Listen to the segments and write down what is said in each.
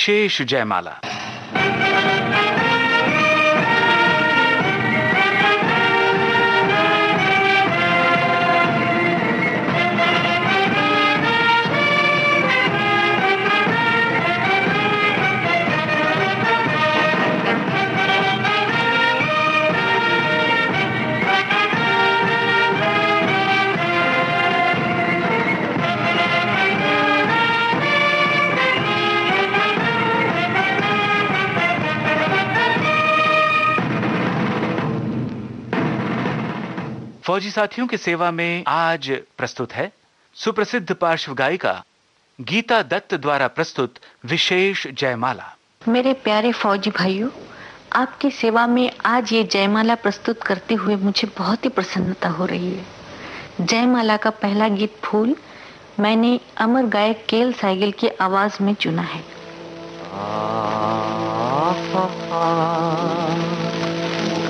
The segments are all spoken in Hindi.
शेष जयमाला। फौजी साथियों की सेवा में आज प्रस्तुत है सुप्रसिद्ध पार्श्व गायिका गीता दत्त द्वारा प्रस्तुत विशेष जयमाला। मेरे प्यारे फौजी भाइयों आपकी सेवा में आज ये जयमाला प्रस्तुत करते हुए मुझे बहुत ही प्रसन्नता हो रही है। जयमाला का पहला गीत फूल मैंने अमर गायक केल साइकिल की आवाज़ में चुना है।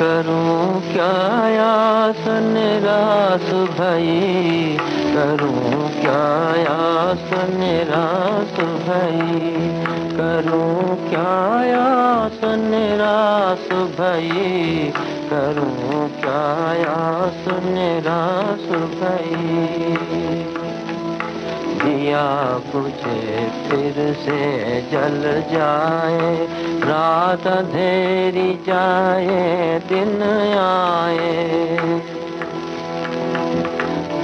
करूँ क्या यासन रास भाई? करूँ क्या यासन रास भाई? करूँ क्या यासन रास भाई? करूँ क्या यासन रास भाई? दिया बुझे फिर से जल जाए, रात अंधेरी जाए, दिन आए।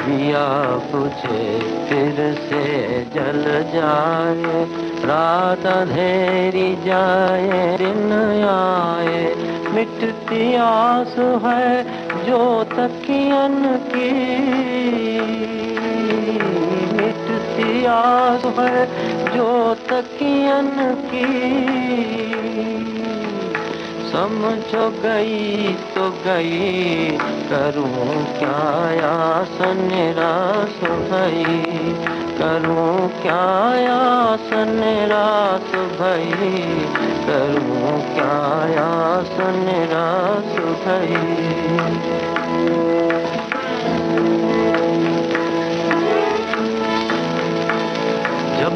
दिया बुझे फिर से जल जाए, रात अंधेरी जाए, दिन आए। मिटती आस है जो तकियन की। आस है जो तकियन की। समझो गई तो गई, करूँ क्या आसन निराश भई? करूँ क्या आसन निराश भई? करूँ क्या आसन निराश भई?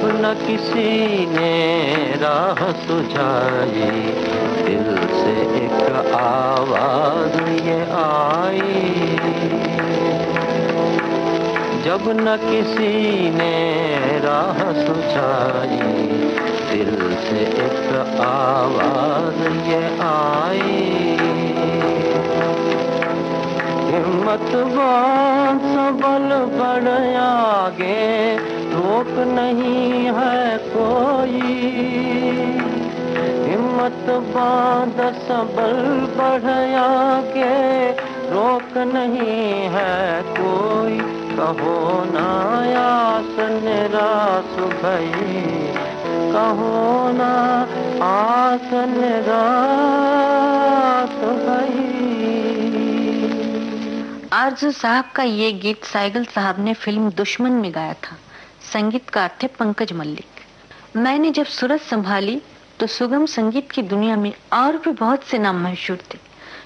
जब न किसी ने राह सुझाई। दिल से एक आवाज़ ये आई। जब न किसी ने राह सुझाई, दिल से एक आवाज़ ये आई। हिम्मत सबल बढ़ आगे। रोक नहीं है कोई। हिम्मत सबल बढ़ आगे। रोक नहीं है कोई। कहो ना आस निराश भई कहो ना आस निराश भई आरज़ू साहब का ये गीत साइगल साहब ने फ़िल्म दुश्मन में गाया था। संगीतकार थे पंकज मल्लिक। मैंने जब सूरत संभाली तो सुगम संगीत की दुनिया में और भी बहुत से नाम मशहूर थे।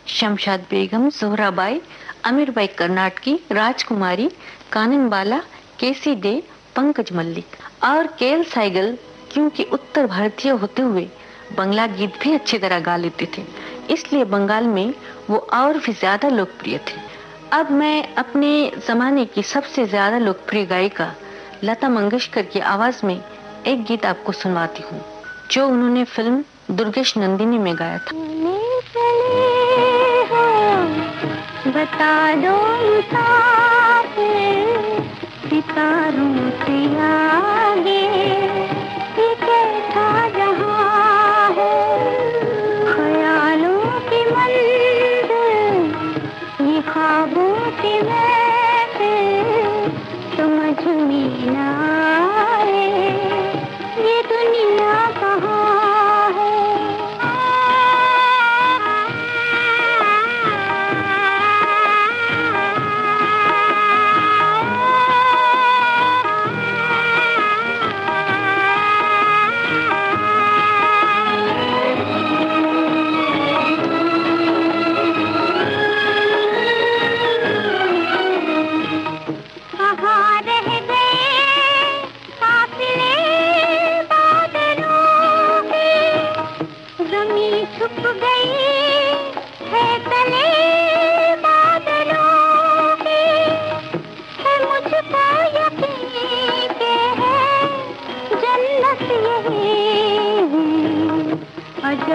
शमशाद बेगम जोहराबाई अमीरबाई कर्नाटकी, राजकुमारी, कानन बाला, केसी दे, पंकज मल्लिक और केल साइगल, क्योंकि उत्तर भारतीय होते हुए बंगला गीत भी अच्छी तरह गा लेते थे। इसलिए बंगाल में वो और भी ज़्यादा लोकप्रिय थे। अब मैं अपने जमाने की सबसे ज़्यादा लोकप्रिय गायिका लता मंगेशकर की आवाज़ में एक गीत आपको सुनवाती हूँ, जो उन्होंने फ़िल्म दुर्गेश नंदिनी में गाया था। बता दो सितारों से आगे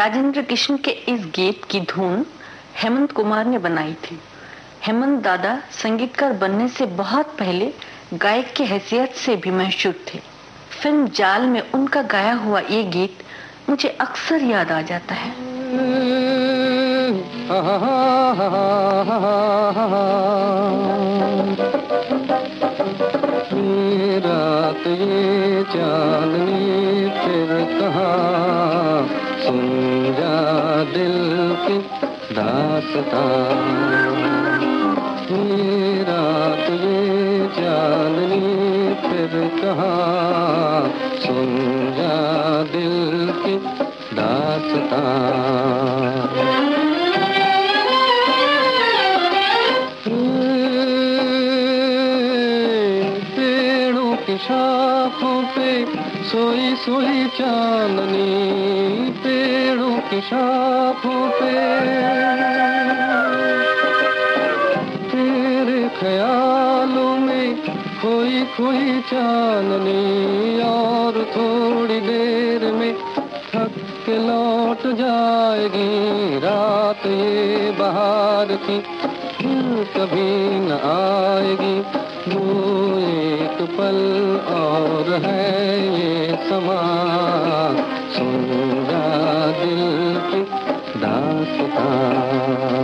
राजेंद्र कृष्ण के इस गीत की धुन हेमंत कुमार ने बनाई थी हेमंत दादा संगीतकार बनने से बहुत पहले गायक की हैसियत से भी मशहूर थे फ़िल्म जाल में उनका गाया हुआ ये गीत मुझे अक्सर याद आ जाता है दिल की दास्तां। ये रात ये चांदनी फिर कहाँ? सुन जा दिल की दास्तां। पेड़ों की शाखों पे सोई सोई चांदनी। पेड़ों की शाखों पे। तेरे ख्यालों में खोई खोई चांदनी और थोड़ी देर में थक के लौट जाएगी। रात ये बाहर की कभी न आएगी। वो एक पल और है ये समा। सुन दास्तां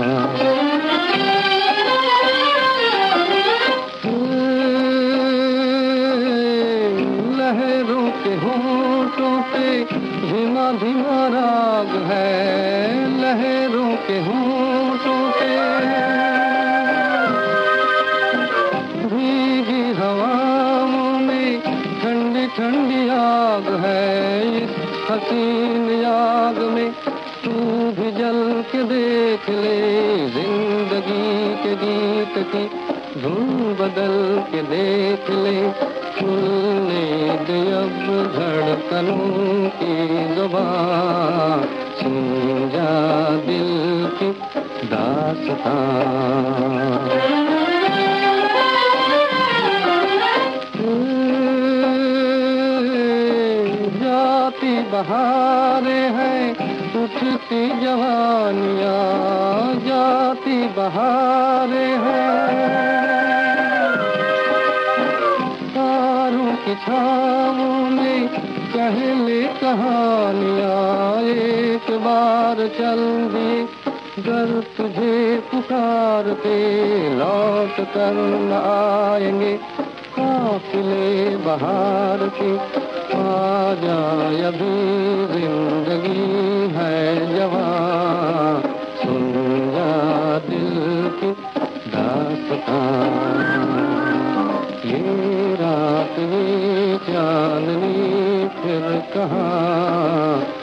गीत धुन बदल के देख ले। खुलने दे अब धड़कनों की सुन जा दिल की दास्तां जाती बहारें हैं, उठती जवानियाँ चल दी घर तुझे पुकारते। लौट कर आएँगे काफिले बहार के। आ जाए अभी ज़िंदगी है जवान, सुन जा दिल की ये रात ये चांदनी फिर कहाँ?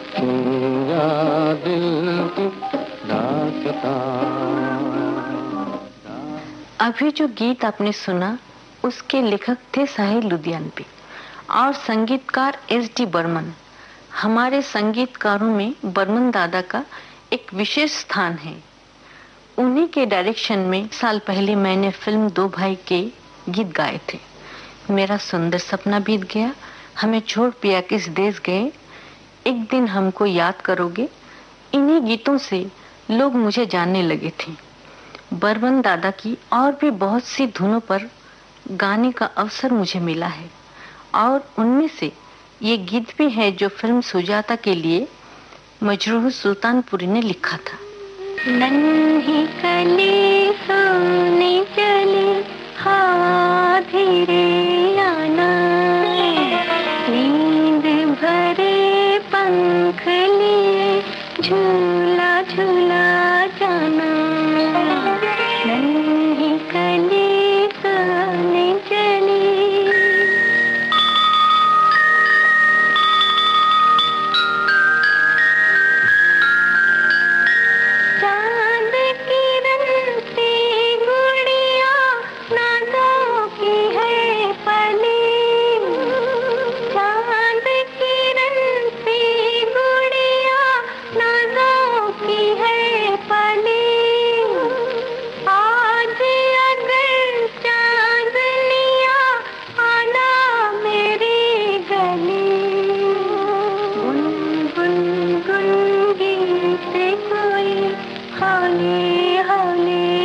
अभी जो गीत आपने सुना, उसके लेखक थे साहिल लुधियानवी और संगीतकार एस डी बर्मन। हमारे संगीतकारों में बर्मन दादा का एक विशेष स्थान है। उन्हीं के डायरेक्शन में साल पहले मैंने फ़िल्म दो भाई के गीत गाए थे। मेरा सुंदर सपना बीत गया, हमें छोड़ पिया किस देश गए। एक दिन हमको याद करोगे, इन्हीं गीतों से लोग मुझे जानने लगे थे। बर्मन दादा की और भी बहुत सी धुनों पर गाने का अवसर मुझे मिला है। और उनमें से ये गीत भी है जो फ़िल्म सुजाता के लिए मजरूह सुल्तानपुरी ने लिखा था। नन्ही कली, सोने चली हवा धीरे कोई हानि हौले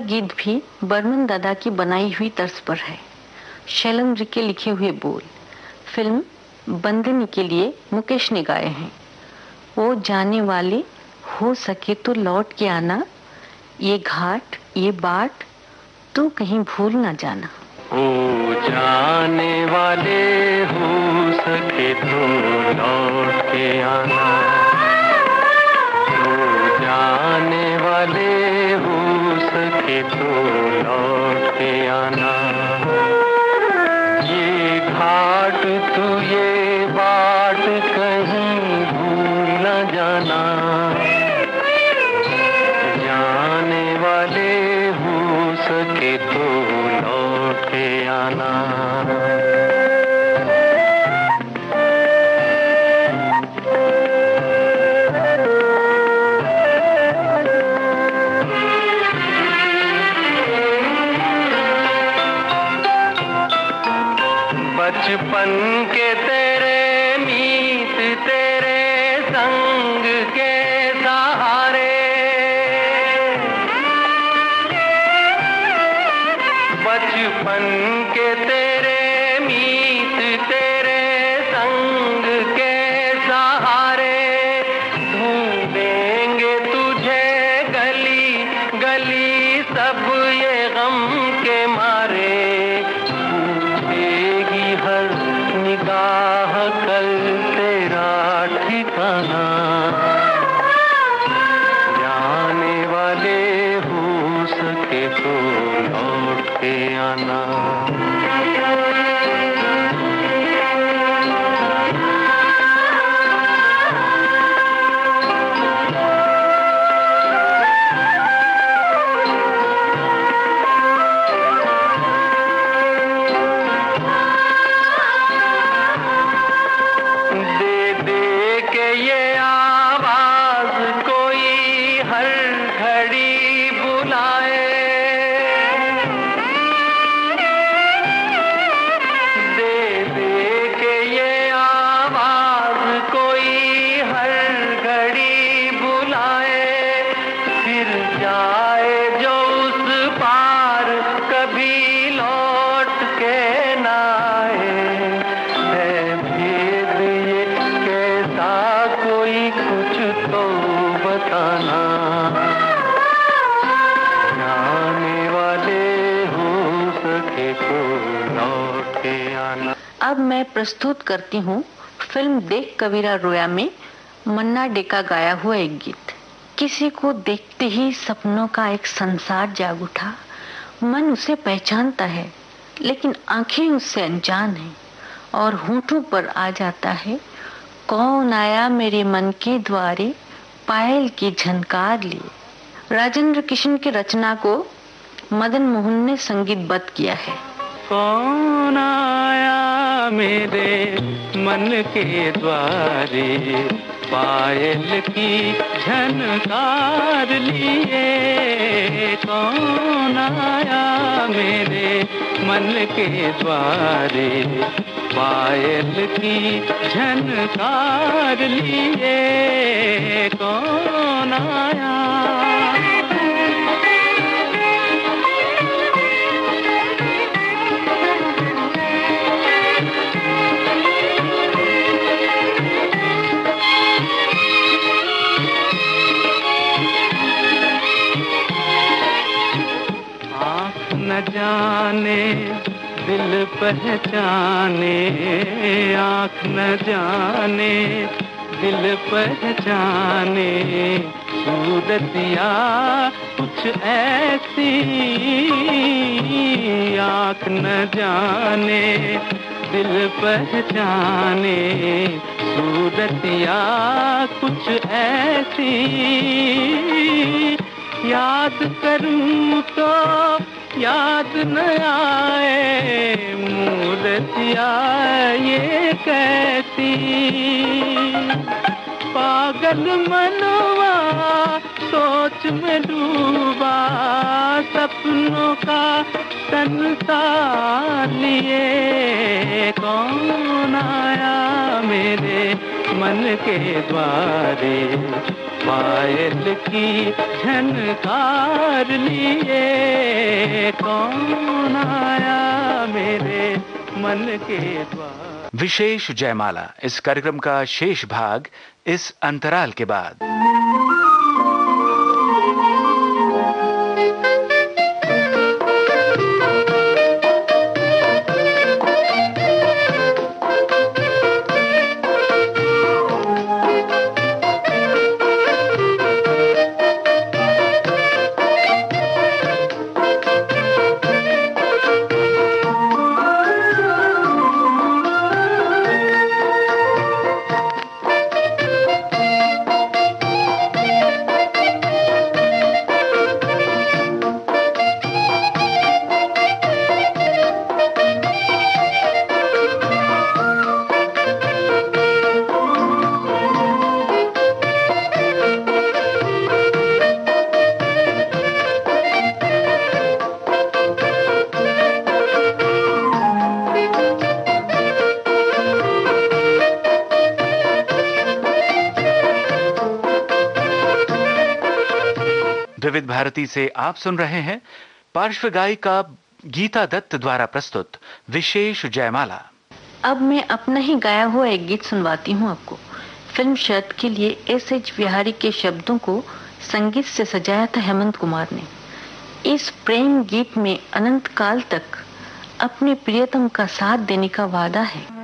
गीत भी बर्मन दादा की बनाई हुई तर्ज पर है। शैलेंद्र के लिखे हुए बोल, फ़िल्म बंदनी के लिए मुकेश ने गाए हैं। वो जाने वाले, हो सके तो लौट के आना। ये घाट, ये बाट, तू कहीं भूल ना जाना। ओ जाने वाले, हो सके तो लौट के आना। सके तो लौट के आना। मैं प्रस्तुत करती हूँ फ़िल्म देख कबीरा रोया में मन्ना डे का गाया हुआ एक गीत। किसी को देखते ही सपनों का एक संसार जाग उठा। मन उसे पहचानता है, लेकिन आँखें उससे अनजान हैं और होठों पर आ जाता है, कौन आया मेरे मन के द्वारे पायल की झनकार लिए? राजेंद्र किशन की रचना को मदन मोहन ने संगीत संगीतबद्ध किया है। कौन आया मेरे मन के द्वारे? पायल की झनकार लिए कौन आया मेरे मन के द्वारे? पायल की झनकार लिए कौन आया? जाने, दिल पहचाने, आँख न जाने, दिल पहचाने, सूरतिया कुछ ऐसी, आँख न जाने, दिल पहचाने, सूरतिया कुछ ऐसी, याद करूँ तो याद न आए मूर्तिया ये कैसी। पागल मनवा, सोच में डूबा, सपनों का संसार लिए। कौन आया मेरे मन के द्वारे? पायल की झनकार लिए कौन आया मेरे मन के द्वार? विशेष जयमाला, इस कार्यक्रम का शेष भाग इस अंतराल के बाद। भारती से आप सुन रहे हैं पार्श्व गायिका गीता दत्त द्वारा प्रस्तुत विशेष जयमाला। अब मैं अपना ही गाया हुआ एक गीत सुनवाती हूँ आपको। फ़िल्म शर्त के लिए एस एच बिहारी के शब्दों को संगीत से सजाया था हेमंत कुमार ने। इस प्रेम गीत में अनंत काल तक अपने प्रियतम का साथ देने का वादा है।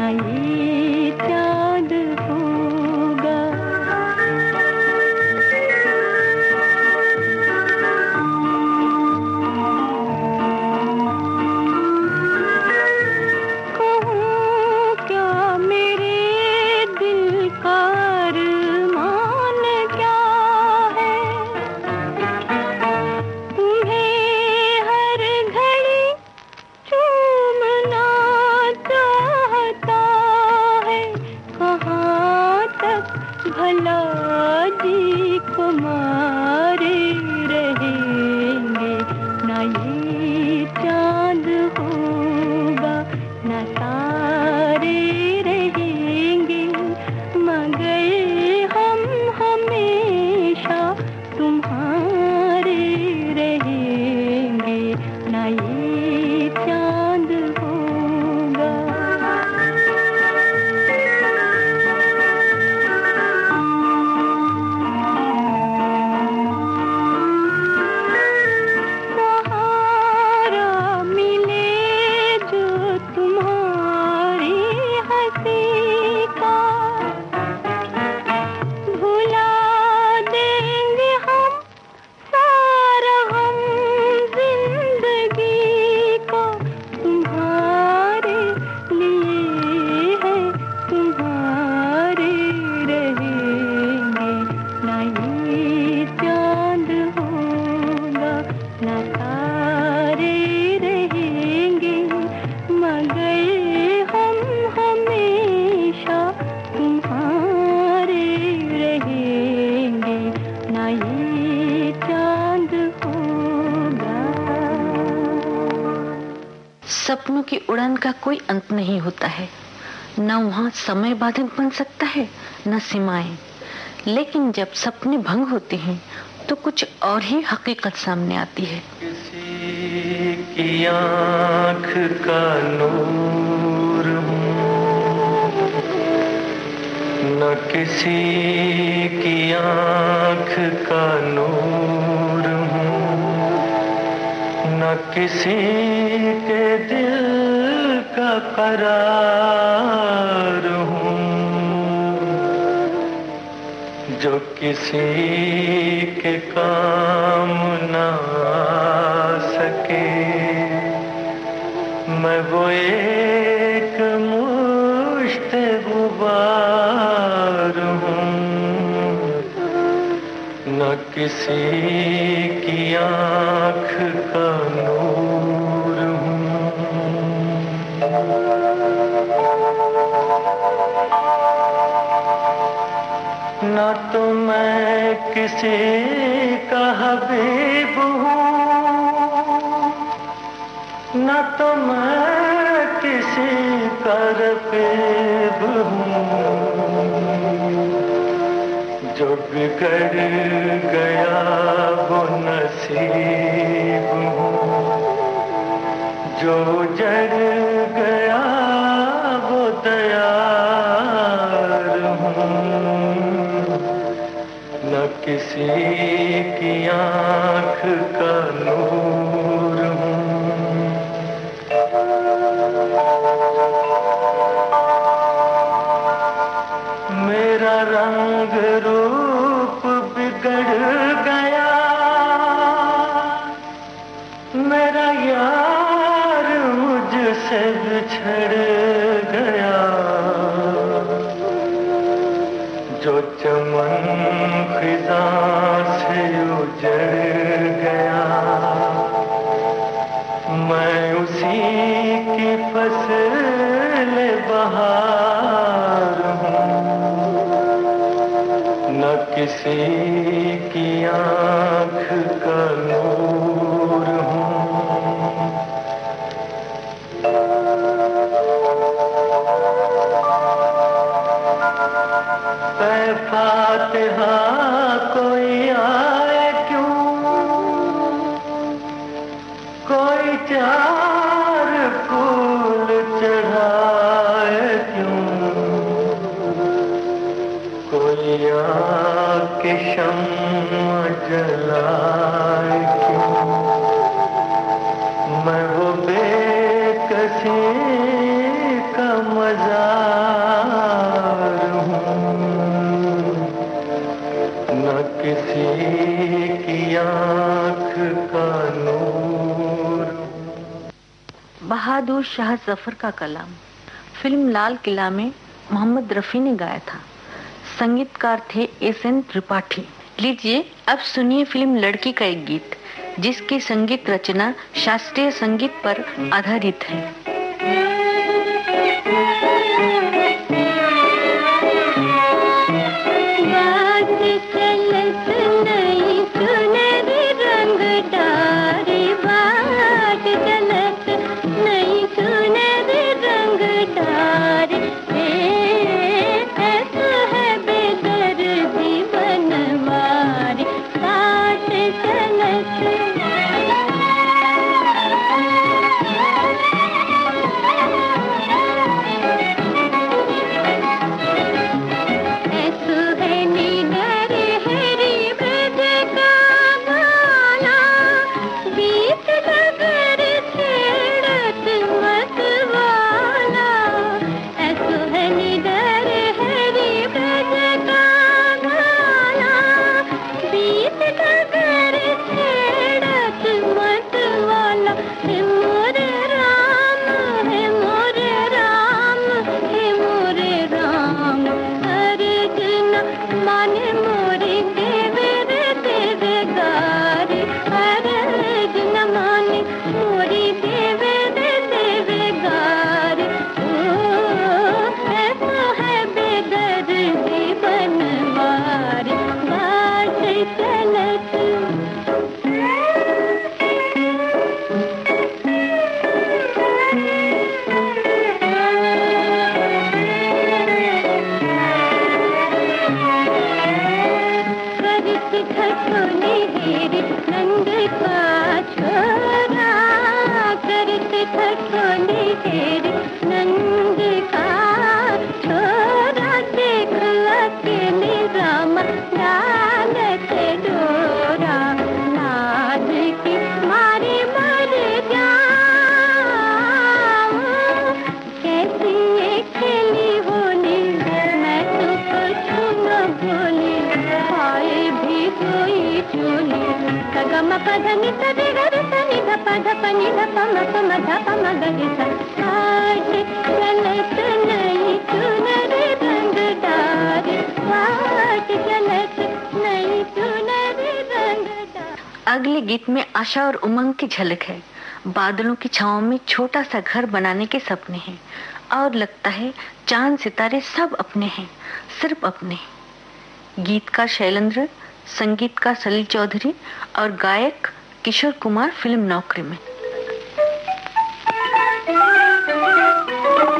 बनाई चाँद को। का कोई अंत नहीं होता है। न वहाँ समय बाधक बन सकता है, न सीमाएँ। लेकिन जब सपने भंग होते हैं तो कुछ और ही हकीकत सामने आती है। न किसी की आँख का नूर न किसी का करार हूँ। जो किसी के काम ना मैं मुझसे बिछड़ गया। जो चमन खिजा से उजड़ गया। मैं उसी की फ़सल बहार हूँ। न किसी की आँख का नूर कोई चार फूल चढ़ाए क्यों? जलाए बहादुर शाह ज़फ़र का कलाम। फ़िल्म लाल किला में मोहम्मद रफी ने गाया था। संगीतकार थे एस एन त्रिपाठी। लीजिए, अब सुनिए फ़िल्म लड़की का एक गीत, जिसकी संगीत रचना शास्त्रीय संगीत पर आधारित है। आशा और उमंग की झलक है। बादलों की छाओं में छोटा सा घर बनाने के सपने हैं। और लगता है चाँद सितारे सब अपने हैं, सिर्फ़ अपने गीतकार शैलेंद्र संगीतकार सलील चौधरी और गायक किशोर कुमार फ़िल्म नौकरी में।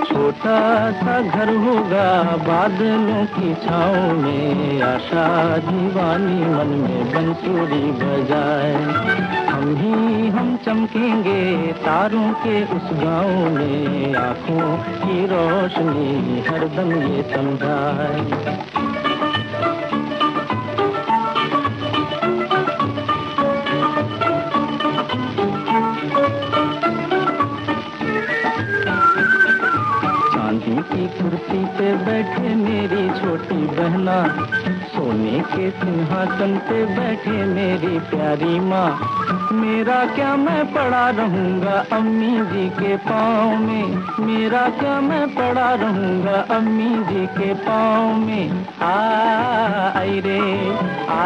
छोटा सा घर होगा बादलों की छाँव में, आशा दीवानी मन में बंसुरी बजाए। हम ही हम चमकेंगे तारों के उस गाँव में। आँखों की रोशनी हरदम ये समझाए। की कुर्सी पे बैठे मेरी छोटी बहना। सोने के सिंहासन पे बैठे मेरी प्यारी माँ। मेरा क्या मैं पड़ा रहूँगा अम्मी जी के पाँव में? मेरा क्या मैं पड़ा रहूँगा अम्मी जी के पाँव में? आ, आई रे, आ,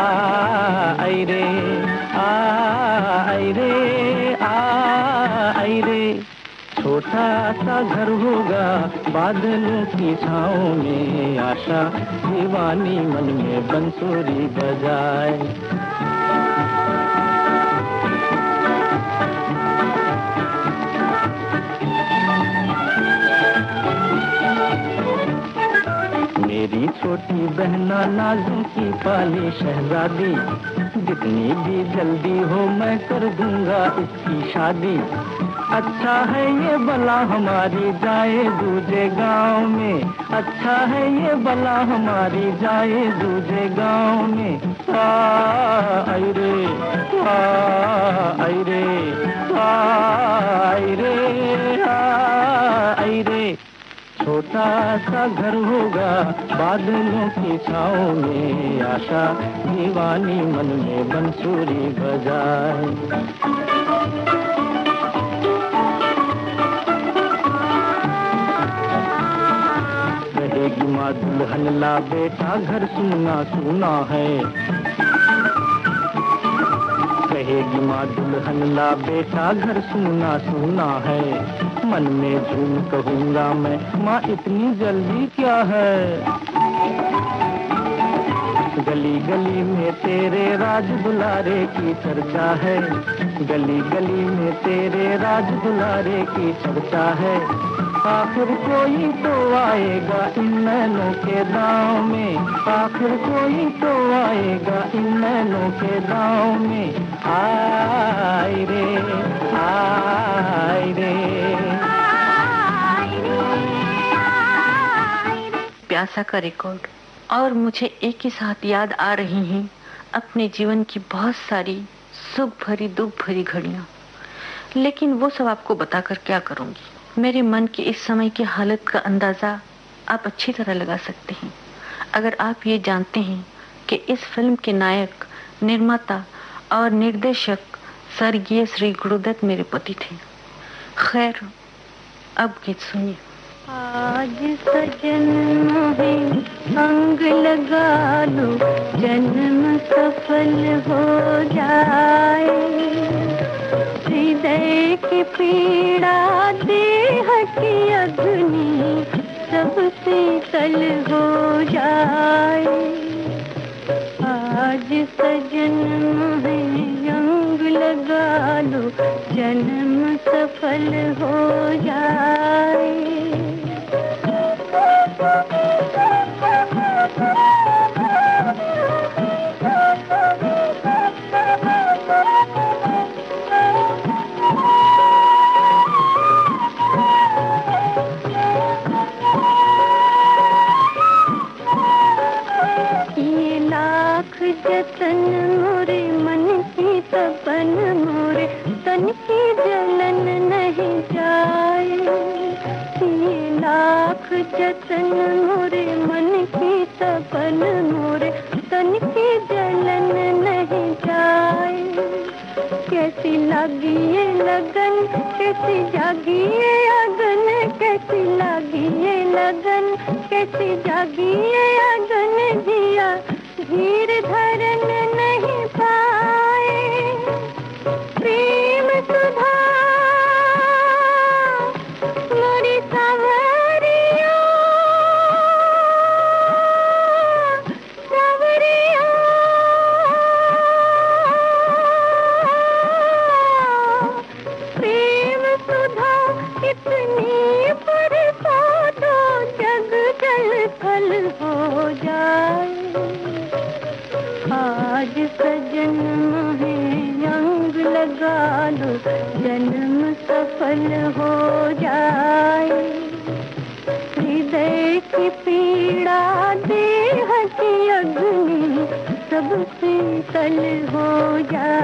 आई रे, आ, आई रे, आ, आई रे। छोटा सा घर होगा बादलों की छाँव में, आशा दीवानी मन में बंसुरी बजाए। मेरी छोटी बहना नाजों की पाली शहजादी। जितनी भी जल्दी हो मैं कर दूँगा इसकी शादी। अच्छा है ये बला हमारी जाए दूजे गाँव में। अच्छा है ये बला हमारी जाए दूजे गाँव में। आ रे आ रे आ रे। छोटा सा घर होगा बादलों की छाँव में आशा, दीवानी मन में बंसूरी बजाए। रहेगी माँ दुल्हन ला बेटा, घर सुना सुना है। कहेगी माँ दुल्हन ला बेटा घर सुना सुना है। मन में झूम कहूँगा मैं, माँ इतनी जल्दी क्या है? गली गली में तेरे राज दुलारे की चर्चा है। गली गली में तेरे राज दुलारे की चर्चा है। आखिर कोई तो आएगा इन नैनों के दाव में। आखिर कोई तो आएगा इन नैनों के दाव में। आई रे आई रे। प्यासा का रिकॉर्ड और मुझे एक ही साथ याद आ रही हैं अपने जीवन की बहुत सारी सुख भरी दुख भरी घड़ियाँ। लेकिन वो सब आपको बताकर क्या करूँगी? मेरे मन की इस समय की हालत का अंदाज़ा आप अच्छी तरह लगा सकते हैं। अगर आप ये जानते हैं कि इस फ़िल्म के नायक, निर्माता और निर्देशक स्वर्गीय श्री गुरुदत्त मेरे पति थे। खैर, अब गीत सुनिए। आज सजन अंग लगा लो, जन्म सफल हो जाए। हृदय की पीड़ा, देह की अग्नि सब शीतल हो जाए। आज सजन यंग लगा लो, जन्म सफल हो जाए। कैसी जागी अगन कैसी लगी लगन कैसी जागी इतनी बरसा दो जग जल थल हो जाए। आज सजन है, अंग लगा लो, जन्म सफल हो जाए। हृदय की पीड़ा देह की अग्नि सबसे तल हो जाए।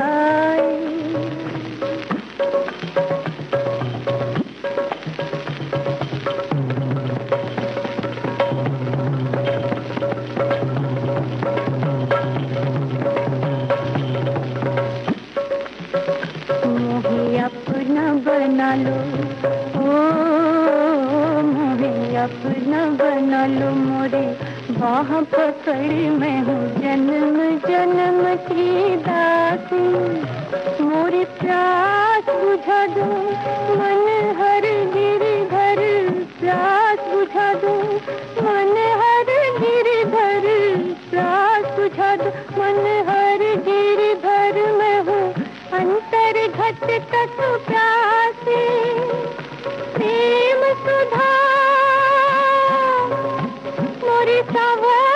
मोरी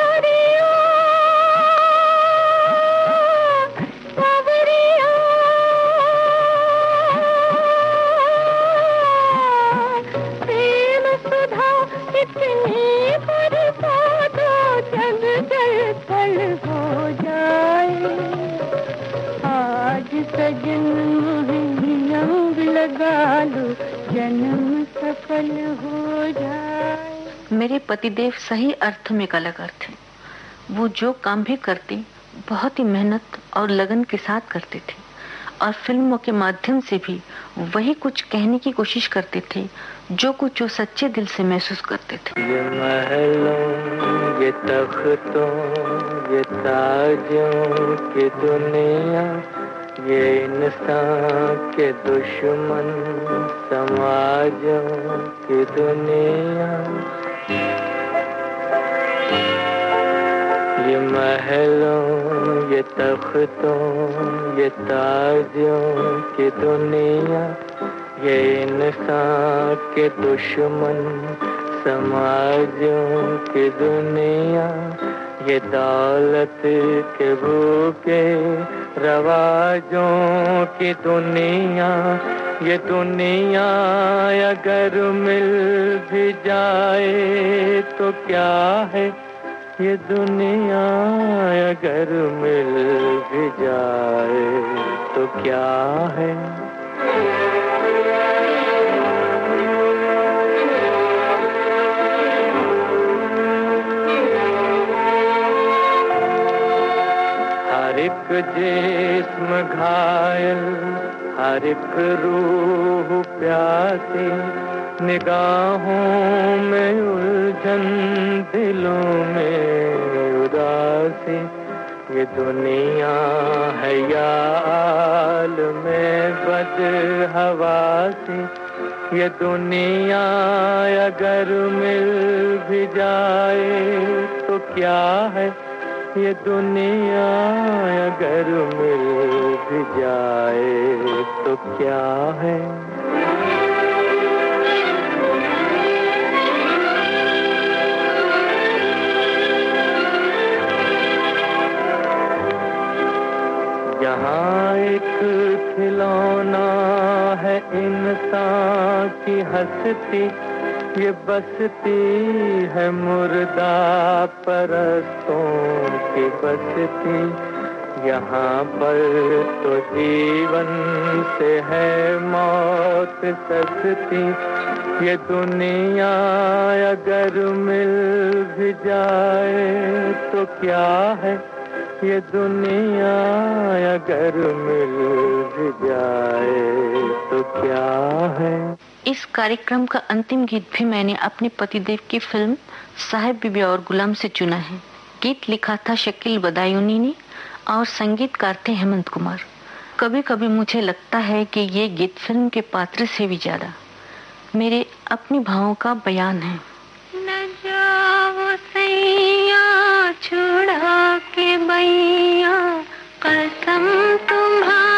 पतिदेव सही अर्थ में कलाकार थे वो जो काम भी करते, बहुत ही मेहनत और लगन के साथ करते थे। और फ़िल्मों के माध्यम से भी वही कुछ कहने की कोशिश करते थे, जो कुछ वो सच्चे दिल से महसूस करते थे। ये महलों, ये तख्तों, ये ताजों की दुनिया, ये इंसान के दुश्मन समाजों की दुनिया। ये महलों, ये तख्तों, ये ताजों की दुनिया, ये इंसान के दुश्मन समाजों की दुनिया। ये दौलत के भूखे रवाजों की दुनिया, ये दुनिया अगर मिल भी जाए तो क्या है? ये दुनिया अगर मिल भी जाए तो क्या है? एक जिस्म घायल, हर एक रूह प्यासी, निगाहों में उलझन, दिलों में उदासी। ये दुनिया है याल में बद हवासी। ये दुनिया अगर मिल भी जाए तो क्या है ये दुनिया अगर मिल भी जाए तो क्या है? यहाँ एक खिलौना है इंसान की हंसती ये बसती है मुर्दा परस्तों की बसती। यहाँ पर तो जीवन से है मौत सस्ती ये दुनिया अगर मिल भी जाए तो क्या है? ये दुनिया अगर मिल भी जाए तो क्या है? इस कार्यक्रम का अंतिम गीत भी मैंने अपने पतिदेव की फ़िल्म साहेब बीबी और गुलाम से चुना है। गीत लिखा था शकील बदायूनी ने और संगीतकार थे हेमंत कुमार। कभी कभी मुझे लगता है कि ये गीत फ़िल्म के पात्र से भी ज़्यादा। मेरे अपनी भावों का बयान है। न जाओ छुड़ा के कसम तुम्हारी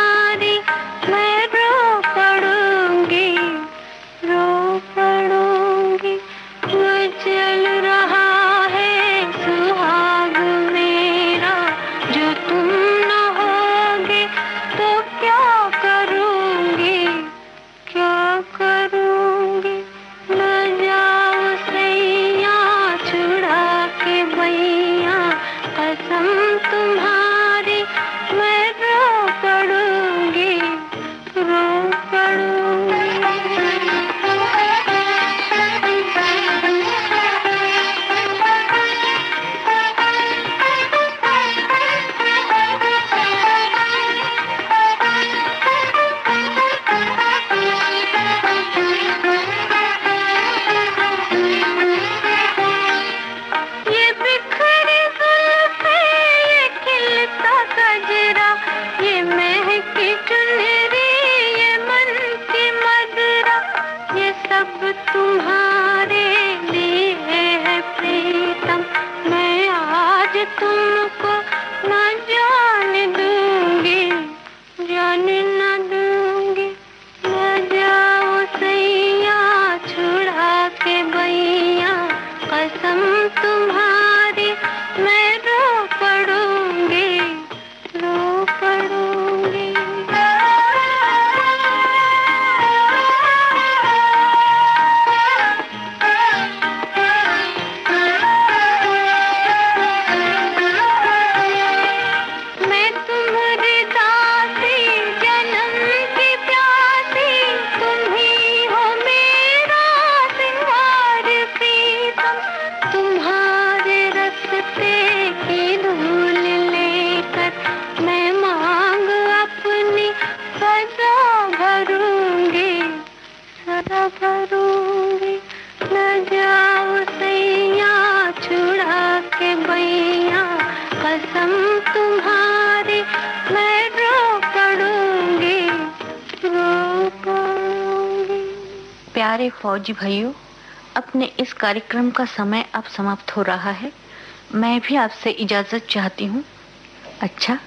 फौजी भाइयों, अपने इस कार्यक्रम का समय अब समाप्त हो रहा है। मैं भी आपसे इजाज़त चाहती हूँ। अच्छा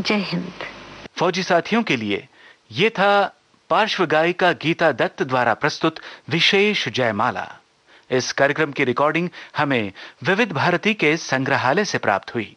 जय हिंद। फौजी साथियों के लिए, ये था पार्श्व गायिका गीता दत्त द्वारा प्रस्तुत विशेष जयमाला। इस कार्यक्रम की रिकॉर्डिंग हमें विविध भारती के संग्रहालय से प्राप्त हुई।